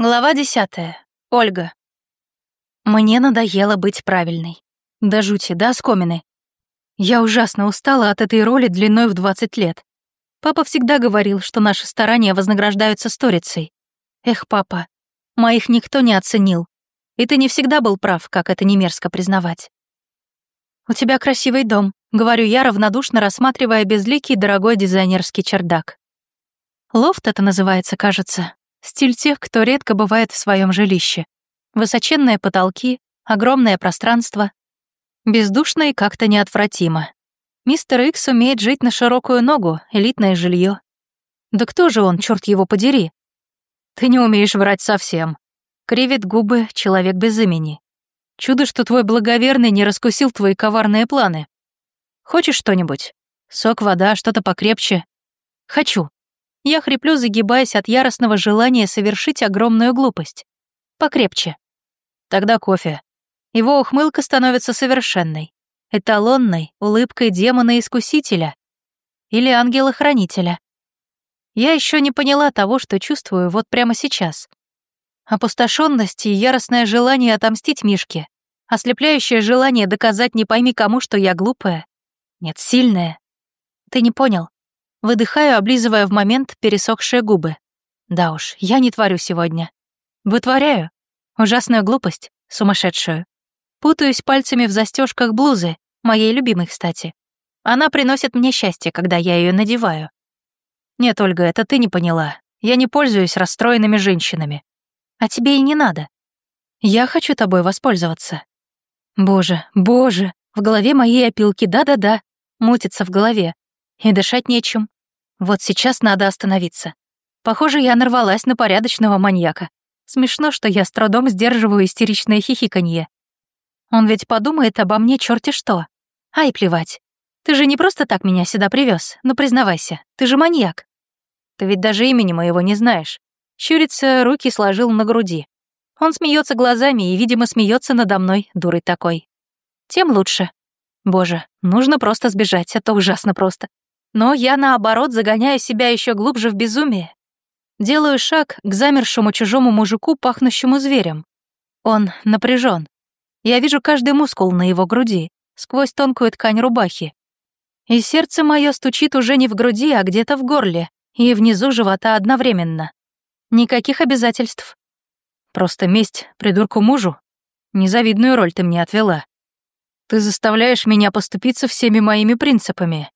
Глава десятая. Ольга. Мне надоело быть правильной. До жути, до оскомины. Я ужасно устала от этой роли длиной в 20 лет. Папа всегда говорил, что наши старания вознаграждаются сторицей. Эх, папа, моих никто не оценил. И ты не всегда был прав, как это не мерзко признавать. «У тебя красивый дом», — говорю я, равнодушно рассматривая безликий дорогой дизайнерский чердак. Лофт это называется, кажется, Стиль тех, кто редко бывает в своем жилище. Высоченные потолки, огромное пространство. Бездушно и как-то неотвратимо. Мистер Икс умеет жить на широкую ногу, элитное жилье. Да кто же он, черт его подери? Ты не умеешь врать совсем. Кривит губы человек без имени. Чудо, что твой благоверный не раскусил твои коварные планы. Хочешь что-нибудь? Сок, вода, что-то покрепче? Хочу. Я хриплю, загибаясь от яростного желания совершить огромную глупость. Покрепче. Тогда кофе. Его ухмылка становится совершенной. Эталонной, улыбкой демона-искусителя. Или ангела-хранителя. Я еще не поняла того, что чувствую вот прямо сейчас. Опустошенность и яростное желание отомстить Мишке. Ослепляющее желание доказать не пойми кому, что я глупая. Нет, сильная. Ты не понял. Выдыхаю, облизывая в момент пересохшие губы. Да уж, я не творю сегодня. Вытворяю. Ужасную глупость, сумасшедшую. Путаюсь пальцами в застежках блузы, моей любимой, кстати. Она приносит мне счастье, когда я ее надеваю. Нет, Ольга, это ты не поняла. Я не пользуюсь расстроенными женщинами. А тебе и не надо. Я хочу тобой воспользоваться. Боже, боже, в голове моей опилки, да-да-да, мутится в голове. И дышать нечем. Вот сейчас надо остановиться. Похоже, я нарвалась на порядочного маньяка. Смешно, что я с трудом сдерживаю истеричное хихиканье. Он ведь подумает обо мне черти что. Ай, плевать. Ты же не просто так меня сюда привез. ну признавайся, ты же маньяк. Ты ведь даже имени моего не знаешь. Щурится, руки сложил на груди. Он смеется глазами и, видимо, смеется надо мной, дурой такой. Тем лучше. Боже, нужно просто сбежать, это ужасно просто. Но я, наоборот, загоняю себя еще глубже в безумие. Делаю шаг к замершему чужому мужику, пахнущему зверем. Он напряжен. Я вижу каждый мускул на его груди, сквозь тонкую ткань рубахи. И сердце мое стучит уже не в груди, а где-то в горле и внизу живота одновременно. Никаких обязательств. Просто месть придурку мужу. Незавидную роль ты мне отвела. Ты заставляешь меня поступиться всеми моими принципами.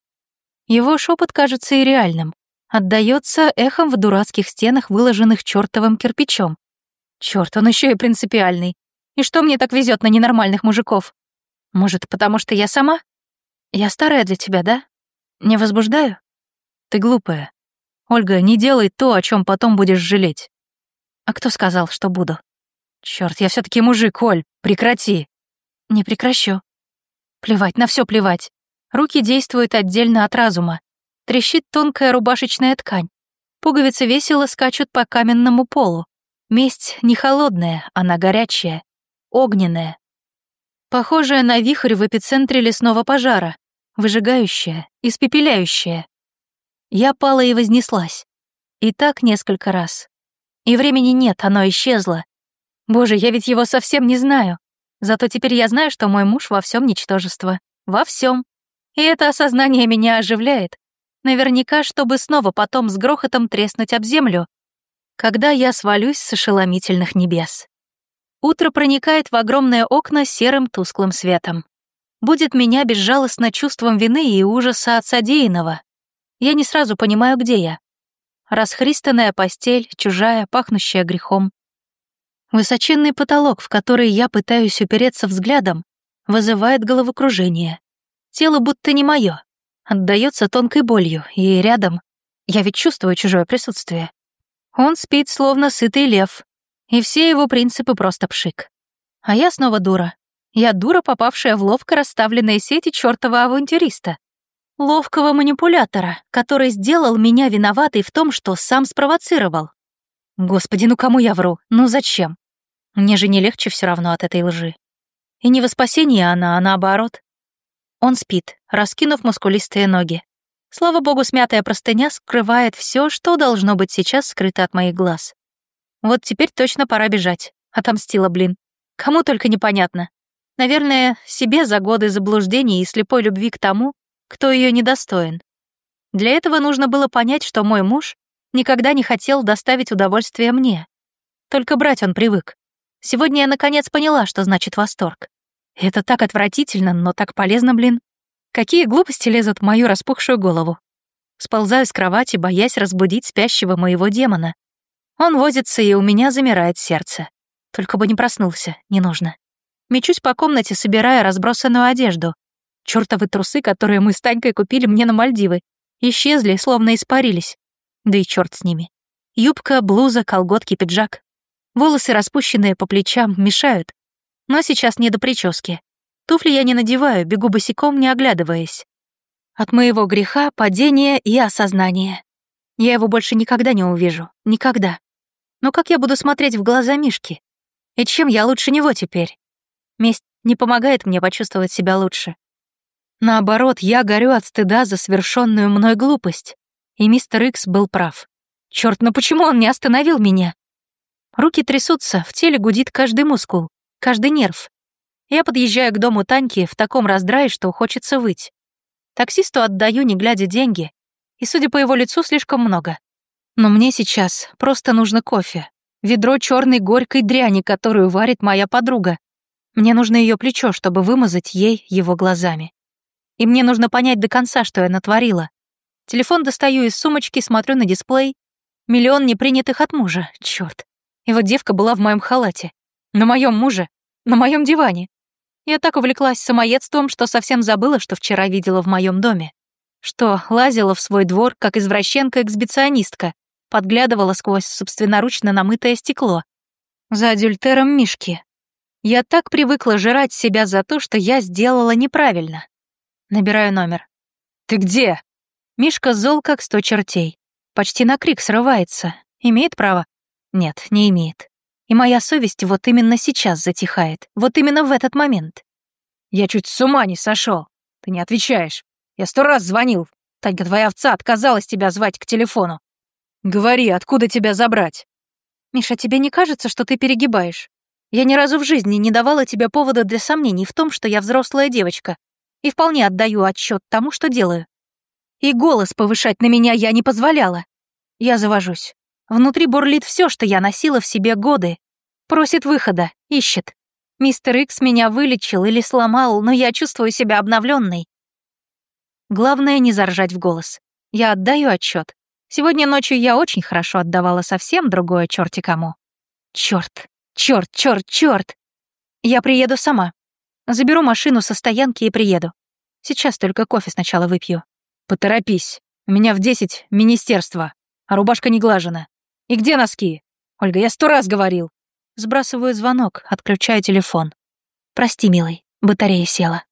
Его шепот кажется и реальным, отдается эхом в дурацких стенах, выложенных чертовым кирпичом. Черт, он еще и принципиальный. И что мне так везет на ненормальных мужиков? Может, потому что я сама? Я старая для тебя, да? Не возбуждаю? Ты глупая. Ольга, не делай то, о чем потом будешь жалеть. А кто сказал, что буду? Черт, я все таки мужик, Оль, прекрати. Не прекращу. Плевать, на все плевать. Руки действуют отдельно от разума. Трещит тонкая рубашечная ткань. Пуговицы весело скачут по каменному полу. Месть не холодная, она горячая, огненная. Похожая на вихрь в эпицентре лесного пожара, выжигающая, испепеляющая. Я пала и вознеслась. И так несколько раз. И времени нет, оно исчезло. Боже, я ведь его совсем не знаю. Зато теперь я знаю, что мой муж во всем ничтожество. Во всем. И это осознание меня оживляет. Наверняка, чтобы снова потом с грохотом треснуть об землю, когда я свалюсь с ошеломительных небес. Утро проникает в огромные окна серым тусклым светом. Будет меня безжалостно чувством вины и ужаса от содеянного. Я не сразу понимаю, где я. Расхристанная постель, чужая, пахнущая грехом. Высоченный потолок, в который я пытаюсь упереться взглядом, вызывает головокружение. Тело будто не мое, отдается тонкой болью, и рядом я ведь чувствую чужое присутствие. Он спит, словно сытый лев, и все его принципы просто пшик. А я снова дура. Я дура, попавшая в ловко расставленные сети чёртова авантюриста. Ловкого манипулятора, который сделал меня виноватой в том, что сам спровоцировал. Господи, ну кому я вру? Ну зачем? Мне же не легче все равно от этой лжи. И не во спасение она, а наоборот. Он спит, раскинув мускулистые ноги. Слава богу, смятая простыня скрывает все, что должно быть сейчас скрыто от моих глаз. Вот теперь точно пора бежать. Отомстила, блин. Кому только непонятно. Наверное, себе за годы заблуждений и слепой любви к тому, кто ее недостоин. Для этого нужно было понять, что мой муж никогда не хотел доставить удовольствие мне. Только брать он привык. Сегодня я наконец поняла, что значит восторг. Это так отвратительно, но так полезно, блин. Какие глупости лезут в мою распухшую голову. Сползаю с кровати, боясь разбудить спящего моего демона. Он возится, и у меня замирает сердце. Только бы не проснулся, не нужно. Мечусь по комнате, собирая разбросанную одежду. Чёртовы трусы, которые мы с Танькой купили мне на Мальдивы, исчезли, словно испарились. Да и чёрт с ними. Юбка, блуза, колготки, пиджак. Волосы, распущенные по плечам, мешают. Но сейчас не до прически. Туфли я не надеваю, бегу босиком, не оглядываясь. От моего греха падение и осознание. Я его больше никогда не увижу. Никогда. Но как я буду смотреть в глаза Мишки? И чем я лучше него теперь? Месть не помогает мне почувствовать себя лучше. Наоборот, я горю от стыда за совершенную мной глупость. И мистер Икс был прав. Черт, ну почему он не остановил меня? Руки трясутся, в теле гудит каждый мускул, каждый нерв. Я подъезжаю к дому Таньки в таком раздрае, что хочется выть. Таксисту отдаю, не глядя деньги, и, судя по его лицу, слишком много. Но мне сейчас просто нужно кофе. Ведро черной горькой дряни, которую варит моя подруга. Мне нужно ее плечо, чтобы вымазать ей его глазами. И мне нужно понять до конца, что я натворила. Телефон достаю из сумочки, смотрю на дисплей. Миллион непринятых от мужа, черт. И вот девка была в моем халате. На моем муже. На моем диване. Я так увлеклась самоедством, что совсем забыла, что вчера видела в моем доме. Что лазила в свой двор, как извращенка-эксбиционистка, подглядывала сквозь собственноручно намытое стекло. За адюльтером Мишки. Я так привыкла жрать себя за то, что я сделала неправильно. Набираю номер. «Ты где?» Мишка зол, как сто чертей. Почти на крик срывается. Имеет право? Нет, не имеет. И моя совесть вот именно сейчас затихает, вот именно в этот момент. Я чуть с ума не сошел. Ты не отвечаешь. Я сто раз звонил. Танька, твоя овца отказалась тебя звать к телефону. Говори, откуда тебя забрать? Миша, тебе не кажется, что ты перегибаешь? Я ни разу в жизни не давала тебе повода для сомнений в том, что я взрослая девочка, и вполне отдаю отчет тому, что делаю. И голос повышать на меня я не позволяла. Я завожусь. Внутри бурлит все, что я носила в себе годы. Просит выхода, ищет. Мистер Икс меня вылечил или сломал, но я чувствую себя обновленной. Главное не заржать в голос. Я отдаю отчет. Сегодня ночью я очень хорошо отдавала совсем другое черти кому. Черт, черт, черт, черт. Я приеду сама. Заберу машину со стоянки и приеду. Сейчас только кофе сначала выпью. Поторопись. У меня в десять министерство, а рубашка не глажена. И где носки? Ольга, я сто раз говорил. Сбрасываю звонок, отключаю телефон. Прости, милый, батарея села.